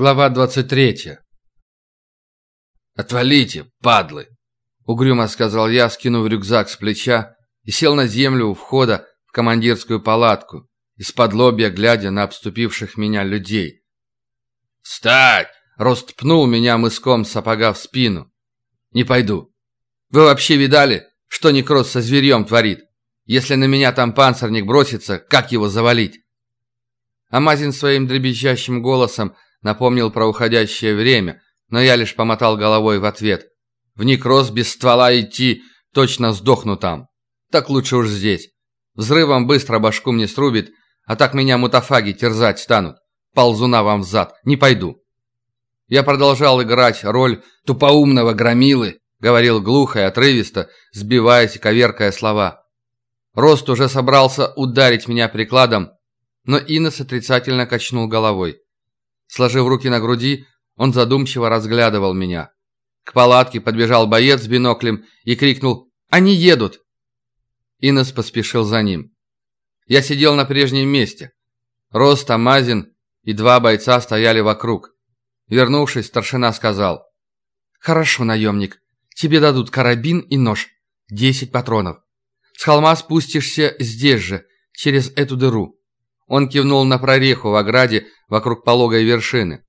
Глава 23. «Отвалите, падлы!» — угрюмо сказал я, скинув рюкзак с плеча, и сел на землю у входа в командирскую палатку, из-под лобья глядя на обступивших меня людей. «Встать!» — Рост пнул меня мыском сапога в спину. «Не пойду. Вы вообще видали, что некроз со зверьем творит? Если на меня там панцирник бросится, как его завалить?» Амазин своим дребезжащим голосом — напомнил про уходящее время, но я лишь помотал головой в ответ. В некроз без ствола идти, точно сдохну там. Так лучше уж здесь. Взрывом быстро башку мне срубит, а так меня мутафаги терзать станут. Ползуна вам взад, не пойду. Я продолжал играть роль тупоумного громилы, говорил глухо и отрывисто, сбиваясь и коверкая слова. Рост уже собрался ударить меня прикладом, но Инес отрицательно качнул головой. Сложив руки на груди, он задумчиво разглядывал меня. К палатке подбежал боец с биноклем и крикнул «Они едут!». Инес поспешил за ним. Я сидел на прежнем месте. Рост, Амазин и два бойца стояли вокруг. Вернувшись, старшина сказал «Хорошо, наемник, тебе дадут карабин и нож, десять патронов. С холма спустишься здесь же, через эту дыру. Он кивнул на прореху в ограде вокруг пологой вершины.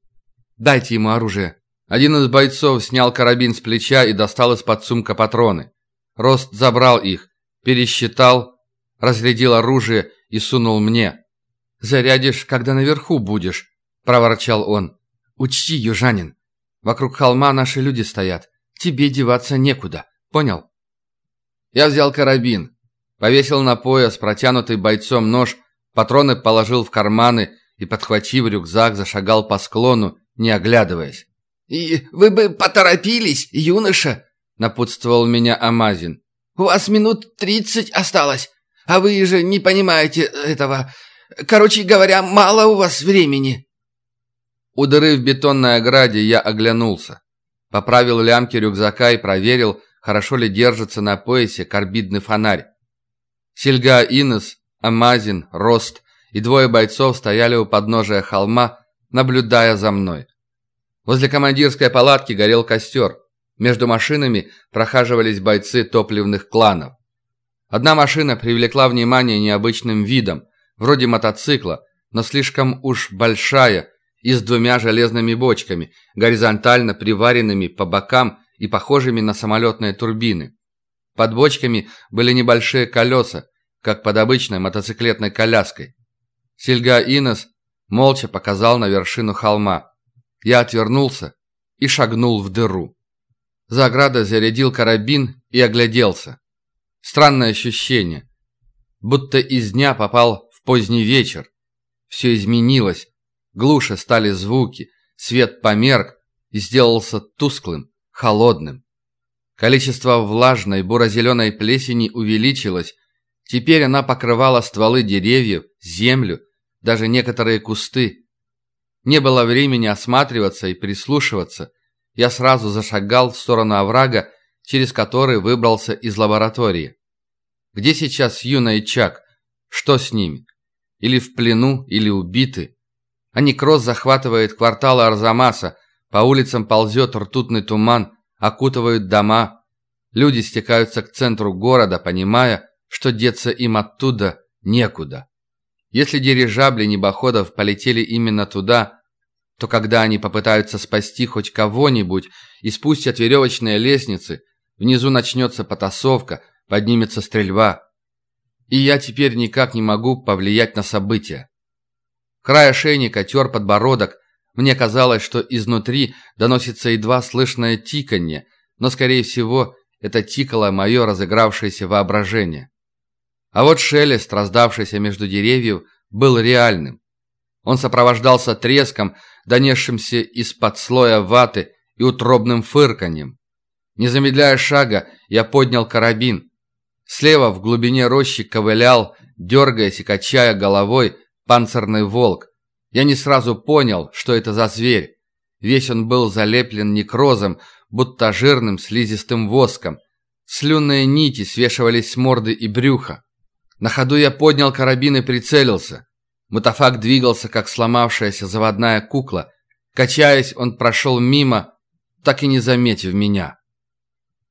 «Дайте ему оружие». Один из бойцов снял карабин с плеча и достал из-под сумка патроны. Рост забрал их, пересчитал, разрядил оружие и сунул мне. «Зарядишь, когда наверху будешь», — проворчал он. «Учти, южанин, вокруг холма наши люди стоят. Тебе деваться некуда, понял?» Я взял карабин, повесил на пояс протянутый бойцом нож Патроны положил в карманы и, подхватив рюкзак, зашагал по склону, не оглядываясь. «И вы бы поторопились, юноша!» — напутствовал меня Амазин. «У вас минут тридцать осталось, а вы же не понимаете этого. Короче говоря, мало у вас времени». У дыры в бетонной ограде я оглянулся. Поправил лямки рюкзака и проверил, хорошо ли держится на поясе карбидный фонарь. Сельга Инес Амазин, Рост и двое бойцов стояли у подножия холма, наблюдая за мной. Возле командирской палатки горел костер. Между машинами прохаживались бойцы топливных кланов. Одна машина привлекла внимание необычным видом, вроде мотоцикла, но слишком уж большая и с двумя железными бочками, горизонтально приваренными по бокам и похожими на самолетные турбины. Под бочками были небольшие колеса, как под обычной мотоциклетной коляской. Сельга Инес молча показал на вершину холма. Я отвернулся и шагнул в дыру. За оградой зарядил карабин и огляделся. Странное ощущение. Будто из дня попал в поздний вечер. Все изменилось. Глуше стали звуки. Свет померк и сделался тусклым, холодным. Количество влажной буро-зеленой плесени увеличилось, Теперь она покрывала стволы деревьев, землю, даже некоторые кусты. Не было времени осматриваться и прислушиваться. Я сразу зашагал в сторону оврага, через который выбрался из лаборатории. Где сейчас Юна и Чак? Что с ними? Или в плену, или убиты? А некроз захватывает кварталы Арзамаса, по улицам ползет ртутный туман, окутывают дома. Люди стекаются к центру города, понимая, что деться им оттуда некуда. Если дирижабли небоходов полетели именно туда, то когда они попытаются спасти хоть кого-нибудь и спустят веревочные лестницы, внизу начнется потасовка, поднимется стрельба. И я теперь никак не могу повлиять на события. Край ошейника тер подбородок, мне казалось, что изнутри доносится едва слышное тиканье, но, скорее всего, это тикало мое разыгравшееся воображение. А вот шелест, раздавшийся между деревьев, был реальным. Он сопровождался треском, донесшимся из-под слоя ваты и утробным фырканьем. Не замедляя шага, я поднял карабин. Слева в глубине рощи ковылял, дергаясь и качая головой, панцирный волк. Я не сразу понял, что это за зверь. Весь он был залеплен некрозом, будто жирным слизистым воском. Слюнные нити свешивались с морды и брюха. На ходу я поднял карабин и прицелился. Мутафак двигался, как сломавшаяся заводная кукла. Качаясь, он прошел мимо, так и не заметив меня.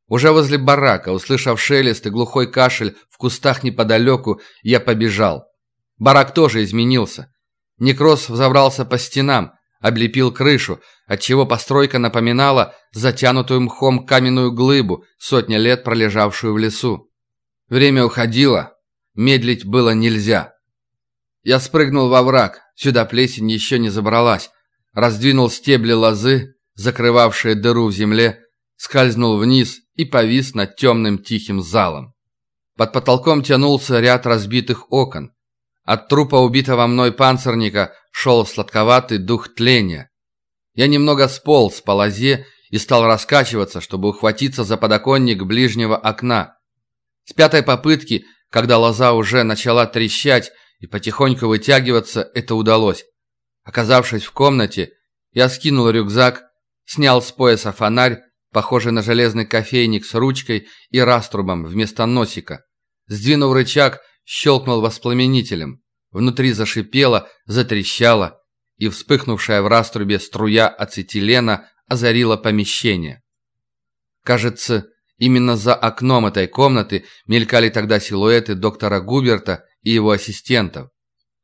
Уже возле барака, услышав шелест и глухой кашель в кустах неподалеку, я побежал. Барак тоже изменился. Некроз взобрался по стенам, облепил крышу, отчего постройка напоминала затянутую мхом каменную глыбу, сотня лет пролежавшую в лесу. Время уходило, медлить было нельзя. Я спрыгнул во враг, сюда плесень еще не забралась, раздвинул стебли лозы, закрывавшие дыру в земле, скользнул вниз и повис над темным тихим залом. Под потолком тянулся ряд разбитых окон. От трупа убитого мной панцирника шел сладковатый дух тления. Я немного сполз по лозе и стал раскачиваться, чтобы ухватиться за подоконник ближнего окна. С пятой попытки, когда лоза уже начала трещать и потихоньку вытягиваться, это удалось. Оказавшись в комнате, я скинул рюкзак, снял с пояса фонарь, похожий на железный кофейник с ручкой и раструбом вместо носика. Сдвинув рычаг, щелкнул воспламенителем. Внутри зашипело, затрещало, и вспыхнувшая в раструбе струя ацетилена озарила помещение. Кажется, именно за окном этой комнаты мелькали тогда силуэты доктора Губерта и его ассистентов.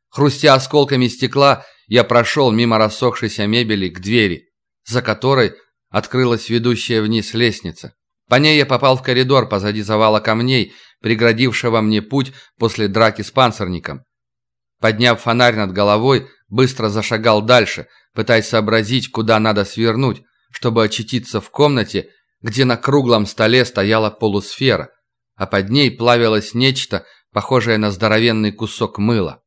Хрустя осколками стекла, я прошел мимо рассохшейся мебели к двери, за которой открылась ведущая вниз лестница. По ней я попал в коридор позади завала камней, преградившего мне путь после драки с панцирником. Подняв фонарь над головой, быстро зашагал дальше, пытаясь сообразить, куда надо свернуть, чтобы очутиться в комнате, где на круглом столе стояла полусфера, а под ней плавилось нечто, похожее на здоровенный кусок мыла.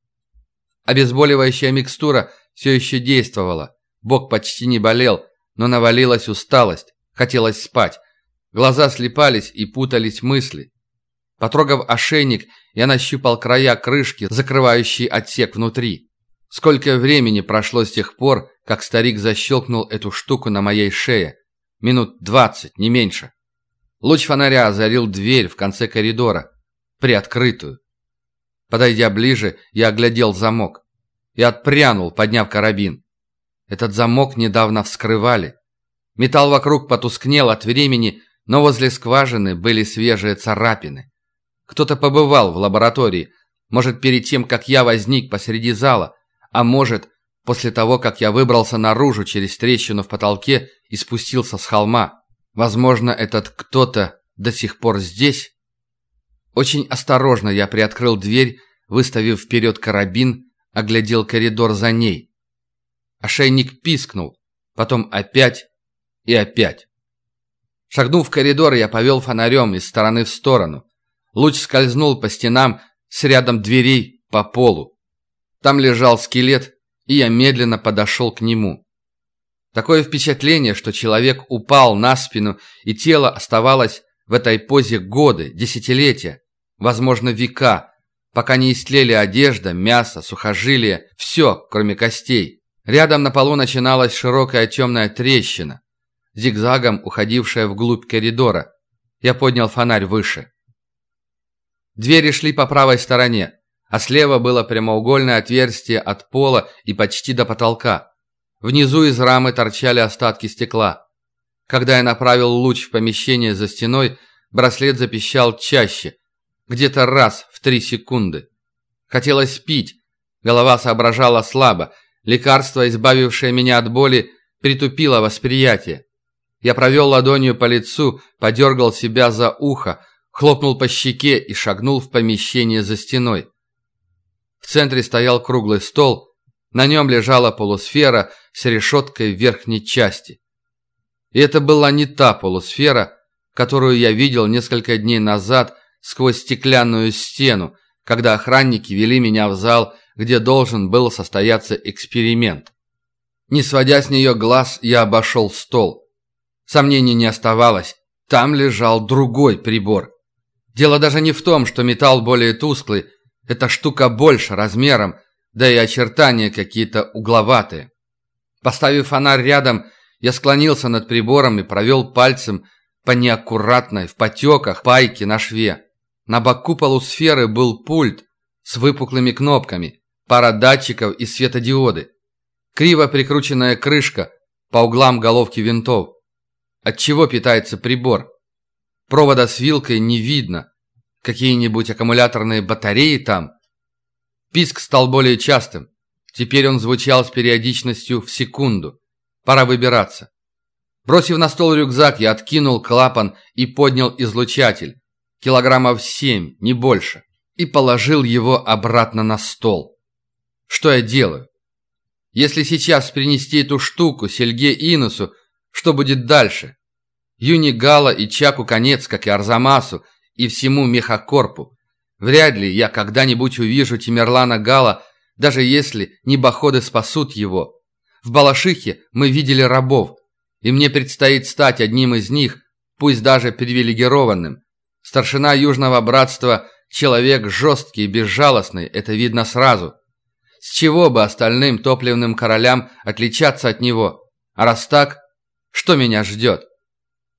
Обезболивающая микстура все еще действовала, бок почти не болел, но навалилась усталость, хотелось спать. Глаза слепались и путались мысли. Потрогав ошейник, я нащупал края крышки, закрывающей отсек внутри. Сколько времени прошло с тех пор, как старик защелкнул эту штуку на моей шее? Минут двадцать, не меньше. Луч фонаря озарил дверь в конце коридора, приоткрытую. Подойдя ближе, я оглядел замок и отпрянул, подняв карабин. Этот замок недавно вскрывали. Металл вокруг потускнел от времени, но возле скважины были свежие царапины. Кто-то побывал в лаборатории, может, перед тем, как я возник посреди зала, а может, после того, как я выбрался наружу через трещину в потолке и спустился с холма. Возможно, этот кто-то до сих пор здесь. Очень осторожно я приоткрыл дверь, выставив вперед карабин, оглядел коридор за ней. Ошейник пискнул, потом опять и опять. Шагнув в коридор, я повел фонарем из стороны в сторону. Луч скользнул по стенам с рядом дверей по полу. Там лежал скелет, и я медленно подошел к нему. Такое впечатление, что человек упал на спину, и тело оставалось в этой позе годы, десятилетия, возможно, века, пока не истлели одежда, мясо, сухожилия, все, кроме костей. Рядом на полу начиналась широкая темная трещина, зигзагом уходившая вглубь коридора. Я поднял фонарь выше. Двери шли по правой стороне, а слева было прямоугольное отверстие от пола и почти до потолка. Внизу из рамы торчали остатки стекла. Когда я направил луч в помещение за стеной, браслет запищал чаще, где-то раз в три секунды. Хотелось пить, голова соображала слабо, лекарство, избавившее меня от боли, притупило восприятие. Я провел ладонью по лицу, подергал себя за ухо, хлопнул по щеке и шагнул в помещение за стеной. В центре стоял круглый стол, на нем лежала полусфера с решеткой верхней части. И это была не та полусфера, которую я видел несколько дней назад сквозь стеклянную стену, когда охранники вели меня в зал, где должен был состояться эксперимент. Не сводя с нее глаз, я обошел стол. Сомнений не оставалось, там лежал другой прибор. Дело даже не в том, что металл более тусклый, эта штука больше размером, да и очертания какие-то угловатые. Поставив фонарь рядом, я склонился над прибором и провел пальцем по неаккуратной, в потеках, пайке на шве. На боку полусферы был пульт с выпуклыми кнопками, пара датчиков и светодиоды. Криво прикрученная крышка, по углам головки винтов. От чего питается прибор? Провода с вилкой не видно. Какие-нибудь аккумуляторные батареи там? Писк стал более частым. Теперь он звучал с периодичностью в секунду. Пора выбираться. Бросив на стол рюкзак, я откинул клапан и поднял излучатель. Килограммов семь, не больше. И положил его обратно на стол. Что я делаю? Если сейчас принести эту штуку Сельге Иносу, что будет дальше? Юни Гала и Чаку конец, как и Арзамасу, и всему Мехакорпу. Вряд ли я когда-нибудь увижу Тимерлана Гала, даже если небоходы спасут его. В Балашихе мы видели рабов, и мне предстоит стать одним из них, пусть даже привилегированным. Старшина Южного Братства – человек жесткий и безжалостный, это видно сразу. С чего бы остальным топливным королям отличаться от него? А раз так, что меня ждет?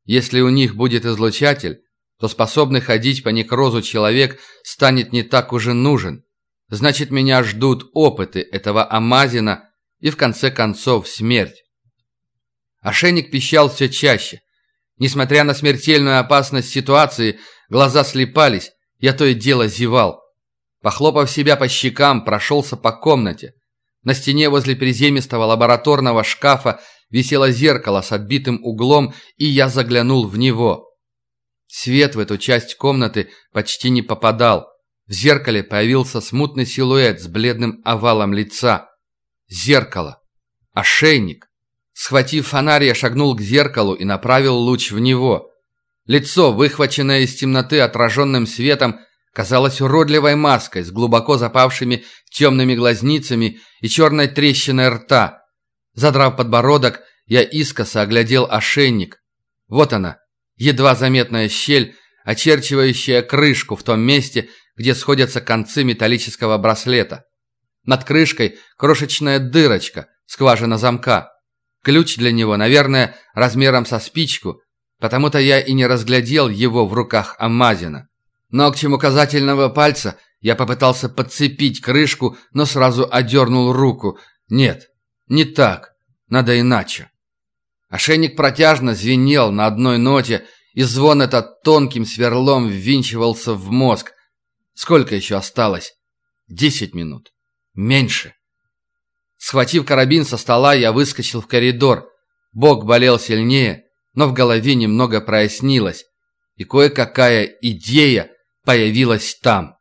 Если у них будет излучатель, то способный ходить по некрозу человек станет не так уже нужен. Значит, меня ждут опыты этого Амазина и, в конце концов, смерть. Ошейник пищал все чаще. Несмотря на смертельную опасность ситуации, глаза слепались, я то и дело зевал. Похлопав себя по щекам, прошелся по комнате. На стене возле приземистого лабораторного шкафа висело зеркало с отбитым углом, и я заглянул в него. Свет в эту часть комнаты почти не попадал. В зеркале появился смутный силуэт с бледным овалом лица. Зеркало. Ошейник. Схватив фонарь, я шагнул к зеркалу и направил луч в него. Лицо, выхваченное из темноты отраженным светом, казалось уродливой маской с глубоко запавшими темными глазницами и черной трещиной рта. Задрав подбородок, я искоса оглядел ошейник. Вот она, едва заметная щель, очерчивающая крышку в том месте, где сходятся концы металлического браслета. Над крышкой крошечная дырочка, скважина замка. Ключ для него, наверное, размером со спичку, потому-то я и не разглядел его в руках Амазина. Ногтем указательного пальца я попытался подцепить крышку, но сразу одернул руку. Нет, не так, надо иначе. Ошейник протяжно звенел на одной ноте, и звон этот тонким сверлом ввинчивался в мозг. Сколько еще осталось? Десять минут. Меньше. Схватив карабин со стола, я выскочил в коридор. Бок болел сильнее, но в голове немного прояснилось, и кое-какая идея появилась там.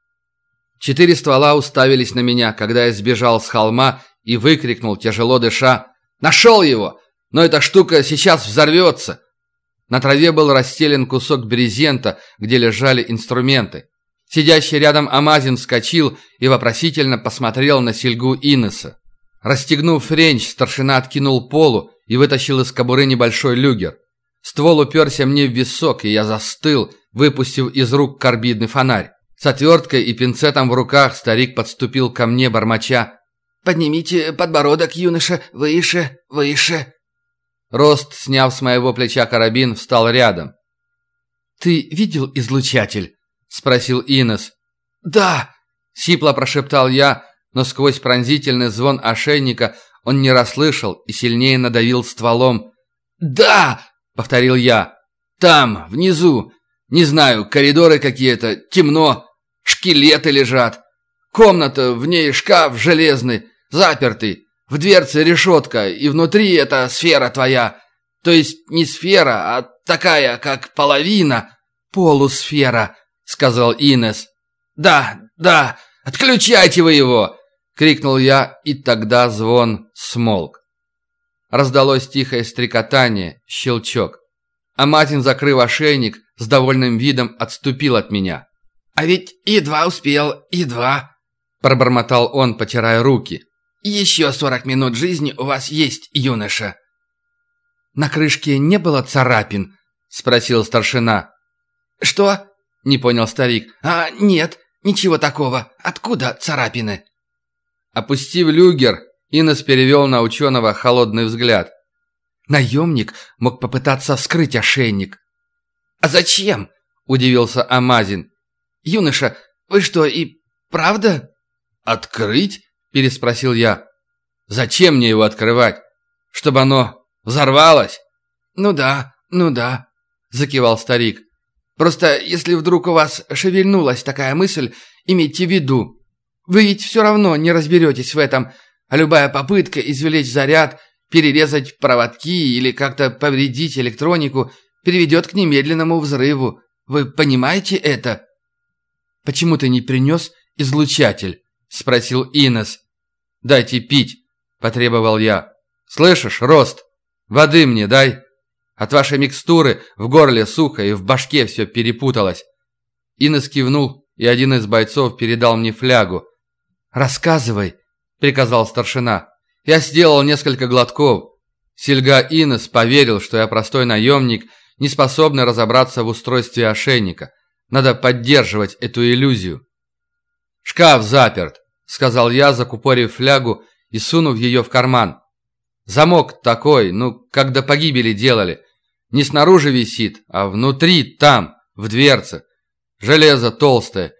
Четыре ствола уставились на меня, когда я сбежал с холма и выкрикнул, тяжело дыша, «Нашел его! Но эта штука сейчас взорвется!» На траве был расстелен кусок брезента, где лежали инструменты. Сидящий рядом Амазин вскочил и вопросительно посмотрел на сельгу Инеса. Расстегнув френч, старшина откинул полу и вытащил из кобуры небольшой люгер. Ствол уперся мне в висок, и я застыл, выпустив из рук карбидный фонарь. С отверткой и пинцетом в руках старик подступил ко мне, бормоча. «Поднимите подбородок, юноша, выше, выше». Рост, сняв с моего плеча карабин, встал рядом. «Ты видел излучатель?» — спросил Инес. «Да!» — сипло прошептал я, но сквозь пронзительный звон ошейника он не расслышал и сильнее надавил стволом. «Да!» — повторил я. «Там, внизу. Не знаю, коридоры какие-то, темно. Шкелеты лежат. Комната, в ней шкаф железный, запертый. В дверце решетка, и внутри эта сфера твоя. То есть не сфера, а такая, как половина. Полусфера», — сказал Инес. «Да, да, отключайте вы его!» — крикнул я, и тогда звон смолк. Раздалось тихое стрекотание, щелчок. А Матин, закрыв ошейник, с довольным видом отступил от меня. «А ведь едва успел, едва», — пробормотал он, потирая руки. «Еще сорок минут жизни у вас есть, юноша». «На крышке не было царапин?» — спросил старшина. «Что?» — не понял старик. «А, нет, ничего такого. Откуда царапины?» Опустив люгер, Инес перевел на ученого холодный взгляд. Наемник мог попытаться вскрыть ошейник. «А зачем?» – удивился Амазин. «Юноша, вы что, и правда?» «Открыть?» – переспросил я. «Зачем мне его открывать? Чтобы оно Взорвалась?» «Ну да, ну да», — закивал старик. «Просто если вдруг у вас шевельнулась такая мысль, имейте в виду. Вы ведь все равно не разберетесь в этом, а любая попытка извлечь заряд, перерезать проводки или как-то повредить электронику приведет к немедленному взрыву. Вы понимаете это?» «Почему ты не принес излучатель?» — спросил Инес. «Дайте пить», — потребовал я. «Слышишь, Рост, воды мне дай. От вашей микстуры в горле сухо и в башке все перепуталось». Инес кивнул, и один из бойцов передал мне флягу. «Рассказывай», — приказал старшина. Я сделал несколько глотков. Сельга Инес поверил, что я простой наемник, не способный разобраться в устройстве ошейника. Надо поддерживать эту иллюзию. «Шкаф заперт», — сказал я, закупорив флягу и сунув ее в карман. «Замок такой, ну, как до погибели делали. Не снаружи висит, а внутри, там, в дверце. Железо толстое.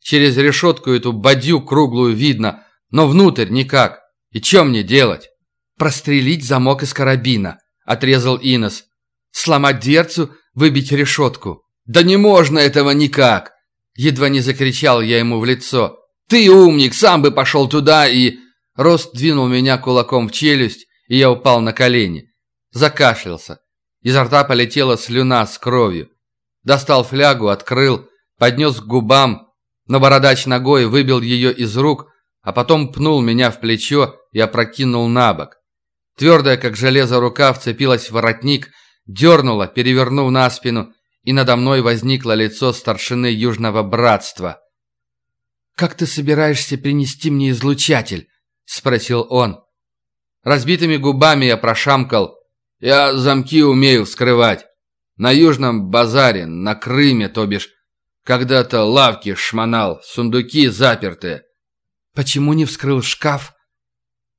Через решетку эту бадью круглую видно, но внутрь никак. И что мне делать?» «Прострелить замок из карабина», — отрезал Инес. «Сломать дверцу, выбить решетку». «Да не можно этого никак!» Едва не закричал я ему в лицо. «Ты умник, сам бы пошел туда и...» Рост двинул меня кулаком в челюсть, и я упал на колени. Закашлялся. Изо рта полетела слюна с кровью. Достал флягу, открыл, поднес к губам, но бородач ногой выбил ее из рук, а потом пнул меня в плечо и опрокинул на бок. Твердая, как железо, рука вцепилась в воротник, дернула, перевернув на спину, и надо мной возникло лицо старшины Южного Братства. «Как ты собираешься принести мне излучатель?» — спросил он. Разбитыми губами я прошамкал. «Я замки умею вскрывать. На Южном базаре, на Крыме, то бишь. Когда-то лавки шмонал, сундуки запертые». «Почему не вскрыл шкаф?»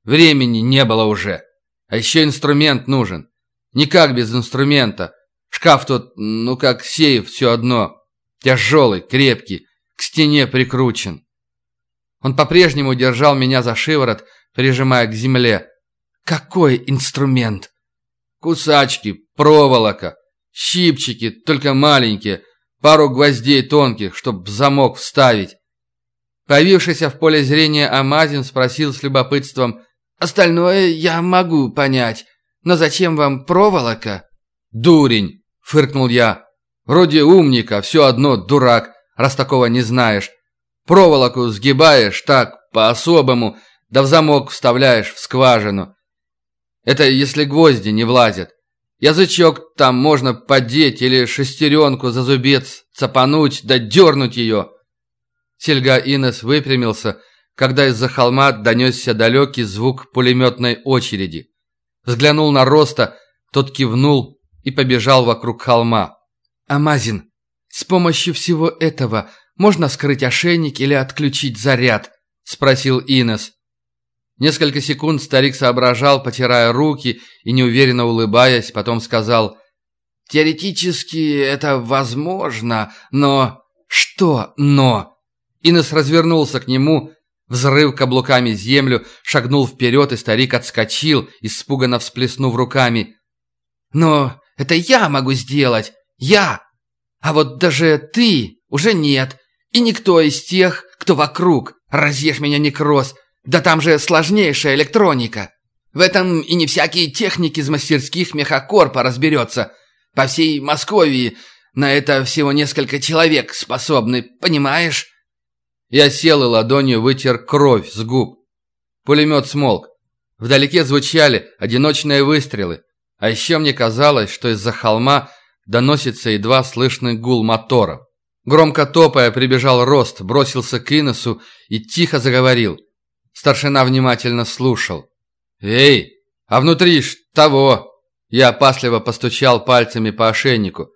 «Времени не было уже. А еще инструмент нужен. Никак без инструмента. Шкаф тут, ну как сейф, все одно. Тяжелый, крепкий, к стене прикручен. Он по-прежнему держал меня за шиворот, прижимая к земле. «Какой инструмент?» «Кусачки, проволока, щипчики, только маленькие, пару гвоздей тонких, чтоб замок вставить». Появившийся в поле зрения Амазин спросил с любопытством, «Остальное я могу понять, но зачем вам проволока?» «Дурень!» Фыркнул я. Вроде умника, все одно дурак, раз такого не знаешь. Проволоку сгибаешь так, по-особому, да в замок вставляешь в скважину. Это если гвозди не влазят. Язычок там можно поддеть или шестеренку за зубец цапануть да дернуть ее. Сельга Инес выпрямился, когда из-за холма донесся далекий звук пулеметной очереди. Взглянул на Роста, тот кивнул, и побежал вокруг холма. «Амазин, с помощью всего этого можно скрыть ошейник или отключить заряд?» – спросил Инес. Несколько секунд старик соображал, потирая руки и неуверенно улыбаясь, потом сказал «Теоретически это возможно, но...» «Что «но»?» Инес развернулся к нему, взрыв каблуками землю, шагнул вперед, и старик отскочил, испуганно всплеснув руками. «Но это я могу сделать! Я! А вот даже ты уже нет. И никто из тех, кто вокруг. Разъешь меня, некроз. Да там же сложнейшая электроника. В этом и не всякие техники из мастерских мехакорпа разберется. По всей Московии на это всего несколько человек способны, понимаешь? Я сел и ладонью вытер кровь с губ. Пулемет смолк. Вдалеке звучали одиночные выстрелы. А еще мне казалось, что из-за холма доносится едва слышный гул моторов. Громко топая прибежал Рост, бросился к Инесу и тихо заговорил. Старшина внимательно слушал. «Эй, а внутри ж того!» Я опасливо постучал пальцами по ошейнику.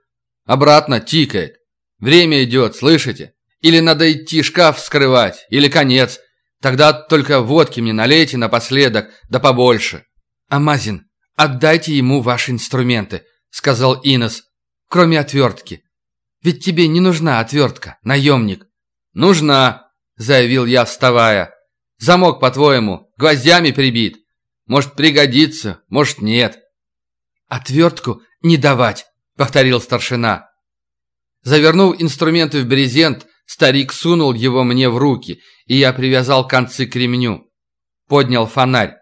«Обратно тикает. Время идет, слышите? Или надо идти шкаф вскрывать, или конец. Тогда только водки мне налейте напоследок, да побольше». «Амазин, «Отдайте ему ваши инструменты», — сказал Инес, — «кроме отвертки. Ведь тебе не нужна отвертка, наемник». «Нужна», — заявил я, вставая. «Замок, по-твоему, гвоздями прибит. Может, пригодится, может, нет». «Отвертку не давать», — повторил старшина. Завернув инструменты в брезент, старик сунул его мне в руки, и я привязал концы к ремню. Поднял фонарь.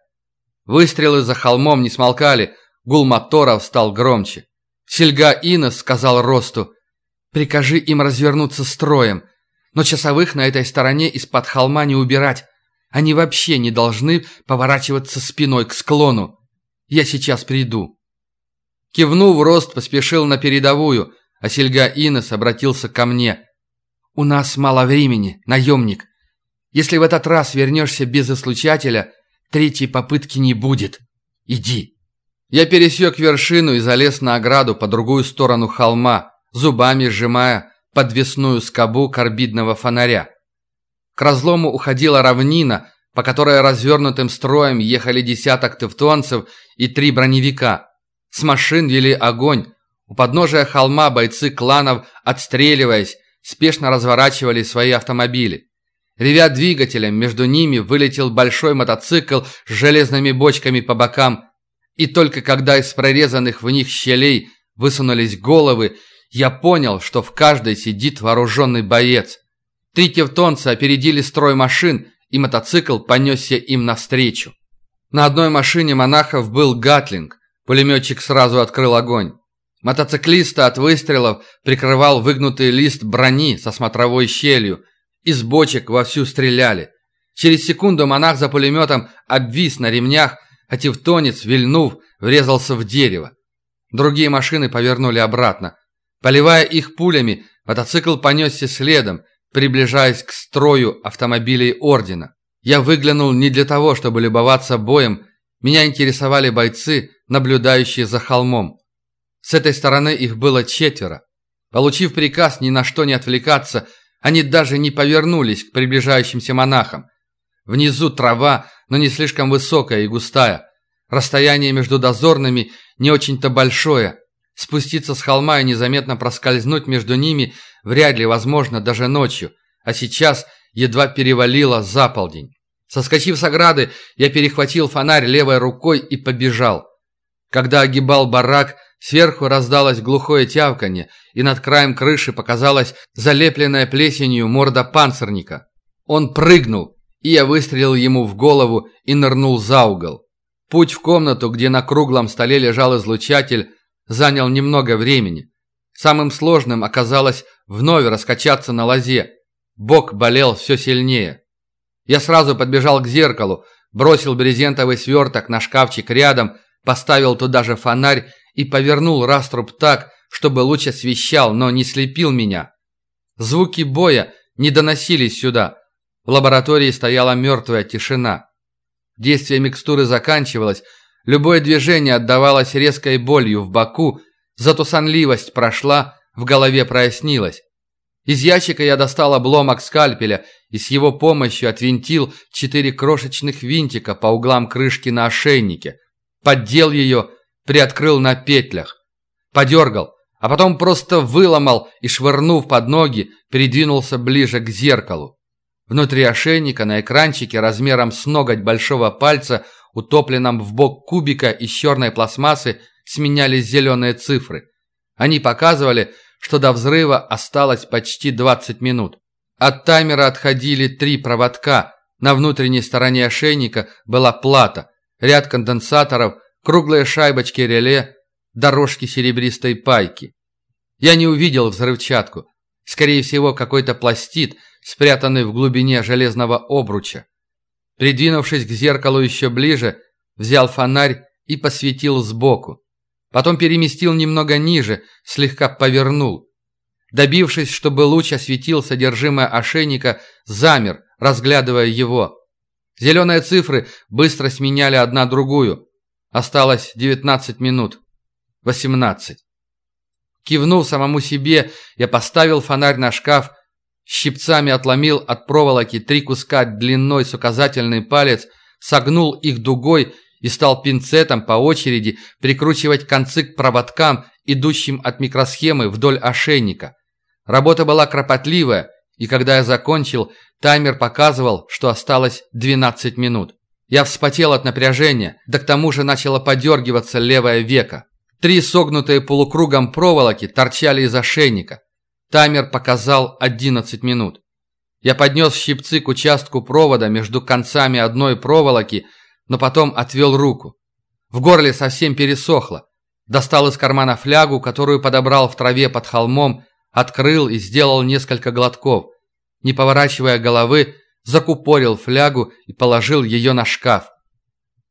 Выстрелы за холмом не смолкали, гул моторов стал громче. Сельга Инес сказал Росту, «Прикажи им развернуться строем, но часовых на этой стороне из-под холма не убирать. Они вообще не должны поворачиваться спиной к склону. Я сейчас приду». Кивнув, Рост поспешил на передовую, а Сельга Инес обратился ко мне. «У нас мало времени, наемник. Если в этот раз вернешься без излучателя, третьей попытки не будет. Иди». Я пересек вершину и залез на ограду по другую сторону холма, зубами сжимая подвесную скобу карбидного фонаря. К разлому уходила равнина, по которой развернутым строем ехали десяток тевтонцев и три броневика. С машин вели огонь. У подножия холма бойцы кланов, отстреливаясь, спешно разворачивали свои автомобили. Ревя двигателем, между ними вылетел большой мотоцикл с железными бочками по бокам. И только когда из прорезанных в них щелей высунулись головы, я понял, что в каждой сидит вооруженный боец. Три тевтонца опередили строй машин, и мотоцикл понесся им навстречу. На одной машине монахов был гатлинг. Пулеметчик сразу открыл огонь. Мотоциклиста от выстрелов прикрывал выгнутый лист брони со смотровой щелью. Из бочек вовсю стреляли. Через секунду монах за пулеметом обвис на ремнях, а тевтонец, вильнув, врезался в дерево. Другие машины повернули обратно. Поливая их пулями, мотоцикл понесся следом, приближаясь к строю автомобилей Ордена. Я выглянул не для того, чтобы любоваться боем, меня интересовали бойцы, наблюдающие за холмом. С этой стороны их было четверо. Получив приказ ни на что не отвлекаться, они даже не повернулись к приближающимся монахам. Внизу трава, но не слишком высокая и густая. Расстояние между дозорными не очень-то большое. Спуститься с холма и незаметно проскользнуть между ними вряд ли возможно даже ночью, а сейчас едва перевалило за полдень. Соскочив с ограды, я перехватил фонарь левой рукой и побежал. Когда огибал барак, сверху раздалось глухое тявканье, и над краем крыши показалась залепленная плесенью морда панцирника. Он прыгнул, и я выстрелил ему в голову и нырнул за угол. Путь в комнату, где на круглом столе лежал излучатель, занял немного времени. Самым сложным оказалось вновь раскачаться на лозе. Бок болел все сильнее. Я сразу подбежал к зеркалу, бросил брезентовый сверток на шкафчик рядом, поставил туда же фонарь и повернул раструб так, чтобы луч освещал, но не слепил меня. Звуки боя не доносились сюда. В лаборатории стояла мертвая тишина. Действие микстуры заканчивалось, Любое движение отдавалось резкой болью в боку, зато сонливость прошла, в голове прояснилось. Из ящика я достал обломок скальпеля и с его помощью отвинтил четыре крошечных винтика по углам крышки на ошейнике. Поддел ее, приоткрыл на петлях. Подергал, а потом просто выломал и, швырнув под ноги, передвинулся ближе к зеркалу. Внутри ошейника на экранчике размером с ноготь большого пальца – утопленном в бок кубика из черной пластмассы, сменялись зеленые цифры. Они показывали, что до взрыва осталось почти 20 минут. От таймера отходили три проводка. На внутренней стороне ошейника была плата, ряд конденсаторов, круглые шайбочки реле, дорожки серебристой пайки. Я не увидел взрывчатку. Скорее всего, какой-то пластид, спрятанный в глубине железного обруча. Придвинувшись к зеркалу еще ближе, взял фонарь и посветил сбоку. Потом переместил немного ниже, слегка повернул. Добившись, чтобы луч осветил содержимое ошейника, замер, разглядывая его. Зеленые цифры быстро сменяли одна другую. Осталось 19 минут. 18. Кивнув самому себе, я поставил фонарь на шкаф щипцами отломил от проволоки три куска длиной с указательный палец, согнул их дугой и стал пинцетом по очереди прикручивать концы к проводкам, идущим от микросхемы вдоль ошейника. Работа была кропотливая, и когда я закончил, таймер показывал, что осталось 12 минут. Я вспотел от напряжения, да к тому же начало подергиваться левое веко. Три согнутые полукругом проволоки торчали из ошейника. Таймер показал 11 минут. Я поднес щипцы к участку провода между концами одной проволоки, но потом отвел руку. В горле совсем пересохло. Достал из кармана флягу, которую подобрал в траве под холмом, открыл и сделал несколько глотков. Не поворачивая головы, закупорил флягу и положил ее на шкаф.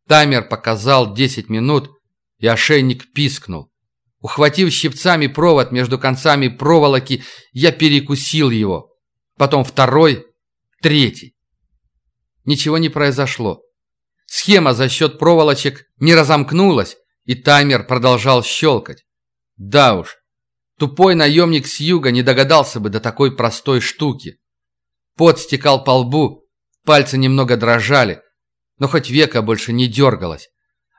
Таймер показал 10 минут, и ошейник пискнул. Ухватив щипцами провод между концами проволоки, я перекусил его. Потом второй, третий. Ничего не произошло. Схема за счет проволочек не разомкнулась, и таймер продолжал щелкать. Да уж, тупой наемник с юга не догадался бы до такой простой штуки. Пот стекал по лбу, пальцы немного дрожали, но хоть века больше не дергалось.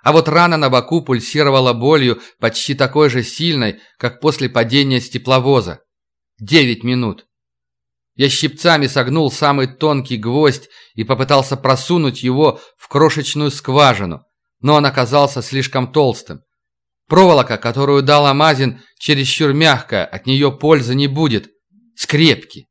А вот рана на боку пульсировала болью почти такой же сильной, как после падения с тепловоза. Девять минут. Я щипцами согнул самый тонкий гвоздь и попытался просунуть его в крошечную скважину, но он оказался слишком толстым. Проволока, которую дал Амазин, чересчур мягкая, от нее пользы не будет. Скрепки.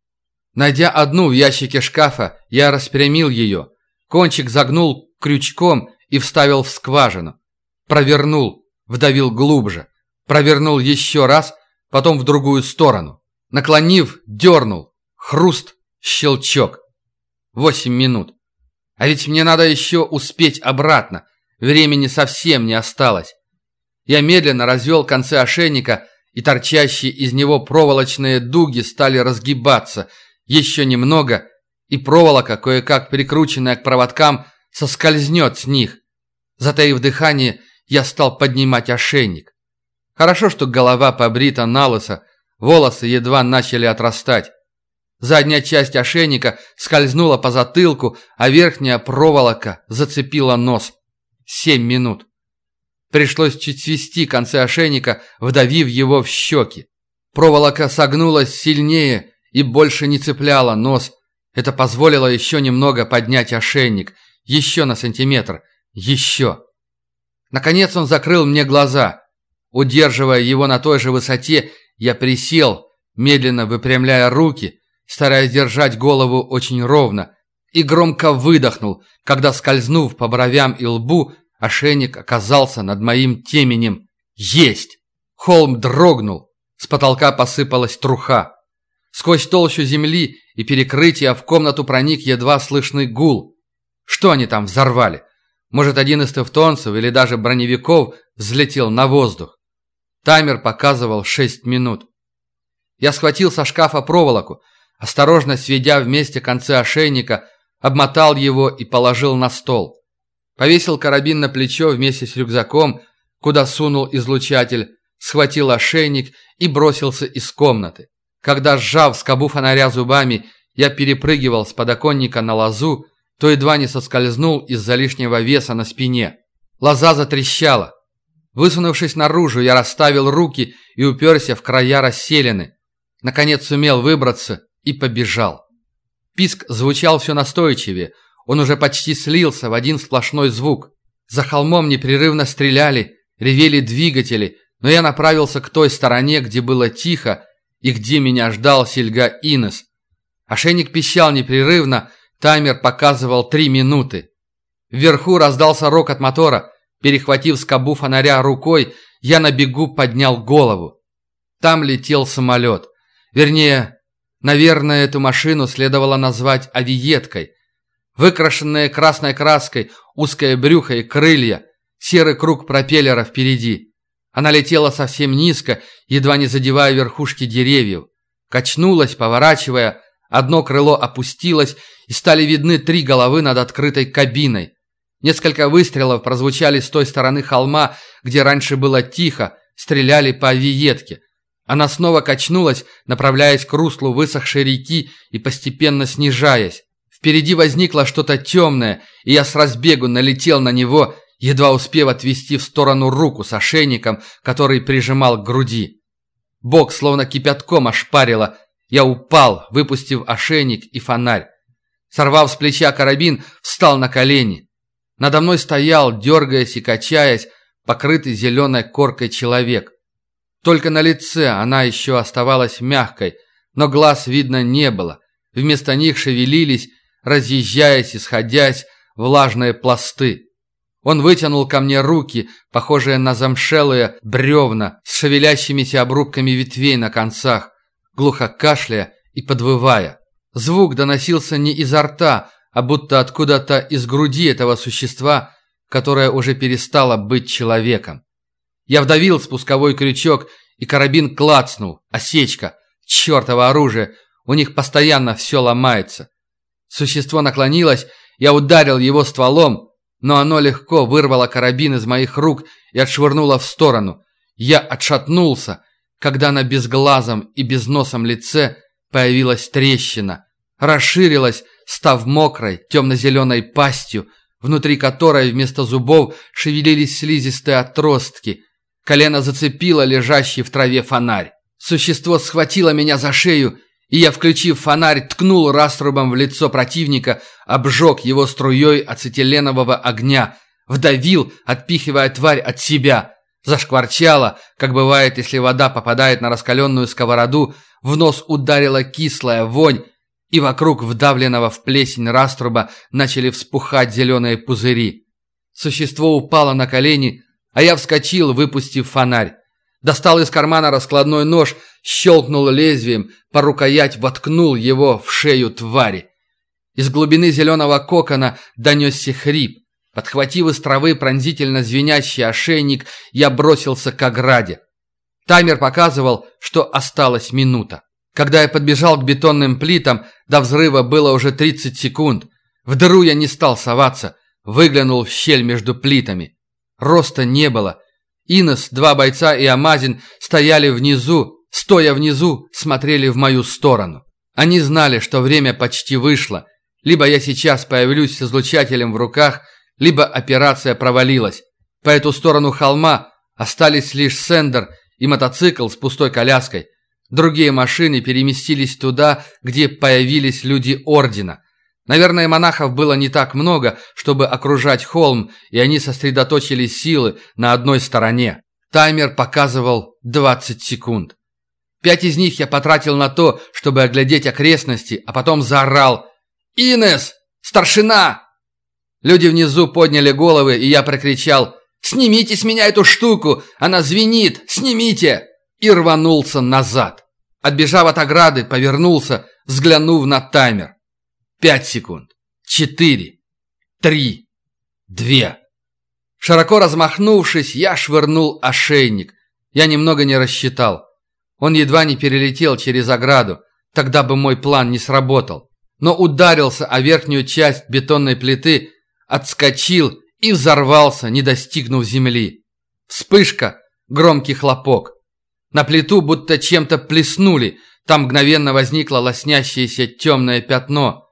Найдя одну в ящике шкафа, я распрямил ее. Кончик загнул крючком и вставил в скважину. Провернул, вдавил глубже. Провернул еще раз, потом в другую сторону. Наклонив, дернул. Хруст, щелчок. Восемь минут. А ведь мне надо еще успеть обратно. Времени совсем не осталось. Я медленно развел концы ошейника, и торчащие из него проволочные дуги стали разгибаться. Еще немного, и проволока, кое-как прикрученная к проводкам, соскользнет с них. Затаив дыхание, я стал поднимать ошейник. Хорошо, что голова побрита на лысо, волосы едва начали отрастать. Задняя часть ошейника скользнула по затылку, а верхняя проволока зацепила нос. Семь минут. Пришлось чуть свести концы ошейника, вдавив его в щеки. Проволока согнулась сильнее и больше не цепляла нос. Это позволило еще немного поднять ошейник. Еще на сантиметр. Еще. Наконец он закрыл мне глаза. Удерживая его на той же высоте, я присел, медленно выпрямляя руки, стараясь держать голову очень ровно, и громко выдохнул, когда, скользнув по бровям и лбу, ошейник оказался над моим теменем. Есть! Холм дрогнул, с потолка посыпалась труха. Сквозь толщу земли и перекрытия в комнату проник едва слышный гул. Что они там взорвали? Может, один из тевтонцев или даже броневиков взлетел на воздух? Таймер показывал шесть минут. Я схватил со шкафа проволоку, Осторожно сведя вместе концы ошейника, обмотал его и положил на стол. Повесил карабин на плечо вместе с рюкзаком, куда сунул излучатель, схватил ошейник и бросился из комнаты. Когда, сжав скобу фонаря зубами, я перепрыгивал с подоконника на лозу, то едва не соскользнул из-за лишнего веса на спине. Лоза затрещала. Высунувшись наружу, я расставил руки и уперся в края расселены. Наконец сумел выбраться и побежал. Писк звучал все настойчивее, он уже почти слился в один сплошной звук. За холмом непрерывно стреляли, ревели двигатели, но я направился к той стороне, где было тихо и где меня ждал Сельга Инес. Ошейник пищал непрерывно, таймер показывал три минуты. Вверху раздался рок от мотора. Перехватив скобу фонаря рукой, я на бегу поднял голову. Там летел самолет. Вернее, Наверное, эту машину следовало назвать авиеткой. Выкрашенная красной краской, узкое брюхо и крылья, серый круг пропеллера впереди. Она летела совсем низко, едва не задевая верхушки деревьев. Качнулась, поворачивая, одно крыло опустилось, и стали видны три головы над открытой кабиной. Несколько выстрелов прозвучали с той стороны холма, где раньше было тихо, стреляли по авиетке. Она снова качнулась, направляясь к руслу высохшей реки и постепенно снижаясь. Впереди возникло что-то темное, и я с разбегу налетел на него, едва успев отвести в сторону руку с ошейником, который прижимал к груди. Бок словно кипятком ошпарило. Я упал, выпустив ошейник и фонарь. Сорвав с плеча карабин, встал на колени. Надо мной стоял, дергаясь и качаясь, покрытый зеленой коркой человек. Только на лице она еще оставалась мягкой, но глаз видно не было. Вместо них шевелились, разъезжаясь и сходясь, влажные пласты. Он вытянул ко мне руки, похожие на замшелые бревна с шевелящимися обрубками ветвей на концах, глухо кашляя и подвывая. Звук доносился не изо рта, а будто откуда-то из груди этого существа, которое уже перестало быть человеком. Я вдавил спусковой крючок, и карабин клацнул. Осечка. Чертово оружие. У них постоянно все ломается. Существо наклонилось, я ударил его стволом, но оно легко вырвало карабин из моих рук и отшвырнуло в сторону. Я отшатнулся, когда на безглазом и безносом лице появилась трещина. Расширилась, став мокрой, темно-зеленой пастью, внутри которой вместо зубов шевелились слизистые отростки. Колено зацепило лежащий в траве фонарь. Существо схватило меня за шею, и я, включив фонарь, ткнул раструбом в лицо противника, обжег его струей ацетиленового огня, вдавил, отпихивая тварь от себя. Зашкварчало, как бывает, если вода попадает на раскаленную сковороду, в нос ударила кислая вонь, и вокруг вдавленного в плесень раструба начали вспухать зеленые пузыри. Существо упало на колени, а я вскочил, выпустив фонарь. Достал из кармана раскладной нож, щелкнул лезвием, по рукоять воткнул его в шею твари. Из глубины зеленого кокона донесся хрип. Подхватив из травы пронзительно звенящий ошейник, я бросился к ограде. Таймер показывал, что осталась минута. Когда я подбежал к бетонным плитам, до взрыва было уже 30 секунд. В дыру я не стал соваться, выглянул в щель между плитами. Роста не было. Инес, два бойца и Амазин стояли внизу, стоя внизу, смотрели в мою сторону. Они знали, что время почти вышло. Либо я сейчас появлюсь с излучателем в руках, либо операция провалилась. По эту сторону холма остались лишь Сендер и мотоцикл с пустой коляской. Другие машины переместились туда, где появились люди Ордена. Наверное, монахов было не так много, чтобы окружать холм, и они сосредоточили силы на одной стороне. Таймер показывал 20 секунд. Пять из них я потратил на то, чтобы оглядеть окрестности, а потом заорал «Инес! Старшина!» Люди внизу подняли головы, и я прокричал «Снимите с меня эту штуку! Она звенит! Снимите!» и рванулся назад. Отбежав от ограды, повернулся, взглянув на таймер. Пять секунд. Четыре. Три. Две. Широко размахнувшись, я швырнул ошейник. Я немного не рассчитал. Он едва не перелетел через ограду. Тогда бы мой план не сработал. Но ударился о верхнюю часть бетонной плиты, отскочил и взорвался, не достигнув земли. Вспышка, громкий хлопок. На плиту будто чем-то плеснули. Там мгновенно возникло лоснящееся темное пятно.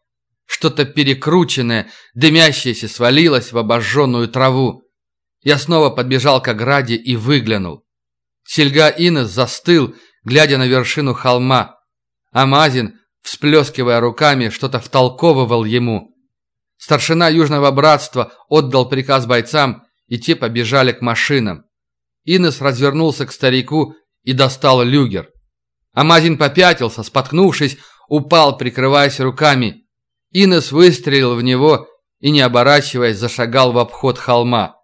Что-то перекрученное, дымящееся свалилось в обожженную траву. Я снова подбежал к ограде и выглянул. Сельга Инес застыл, глядя на вершину холма. Амазин, всплескивая руками, что-то втолковывал ему. Старшина Южного Братства отдал приказ бойцам, и те побежали к машинам. Инес развернулся к старику и достал люгер. Амазин попятился, споткнувшись, упал, прикрываясь руками. Инес выстрелил в него и, не оборачиваясь, зашагал в обход холма.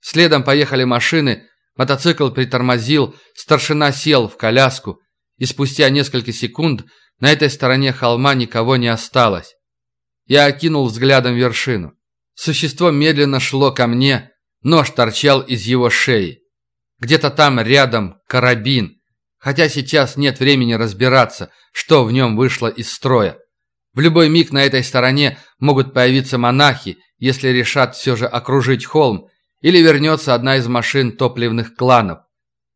Следом поехали машины, мотоцикл притормозил, старшина сел в коляску, и спустя несколько секунд на этой стороне холма никого не осталось. Я окинул взглядом вершину. Существо медленно шло ко мне, нож торчал из его шеи. Где-то там рядом карабин. Хотя сейчас нет времени разбираться, что в нем вышло из строя. В любой миг на этой стороне могут появиться монахи, если решат все же окружить холм, или вернется одна из машин топливных кланов.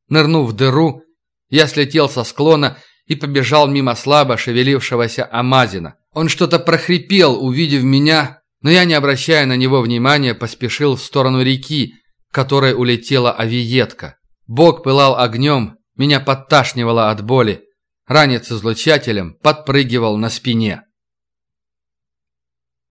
Нырнув в дыру, я слетел со склона и побежал мимо слабо шевелившегося Амазина. Он что-то прохрипел, увидев меня, но я, не обращая на него внимания, поспешил в сторону реки, которой улетела авиетка. Бог пылал огнем, меня подташнивало от боли. Ранец излучателем подпрыгивал на спине.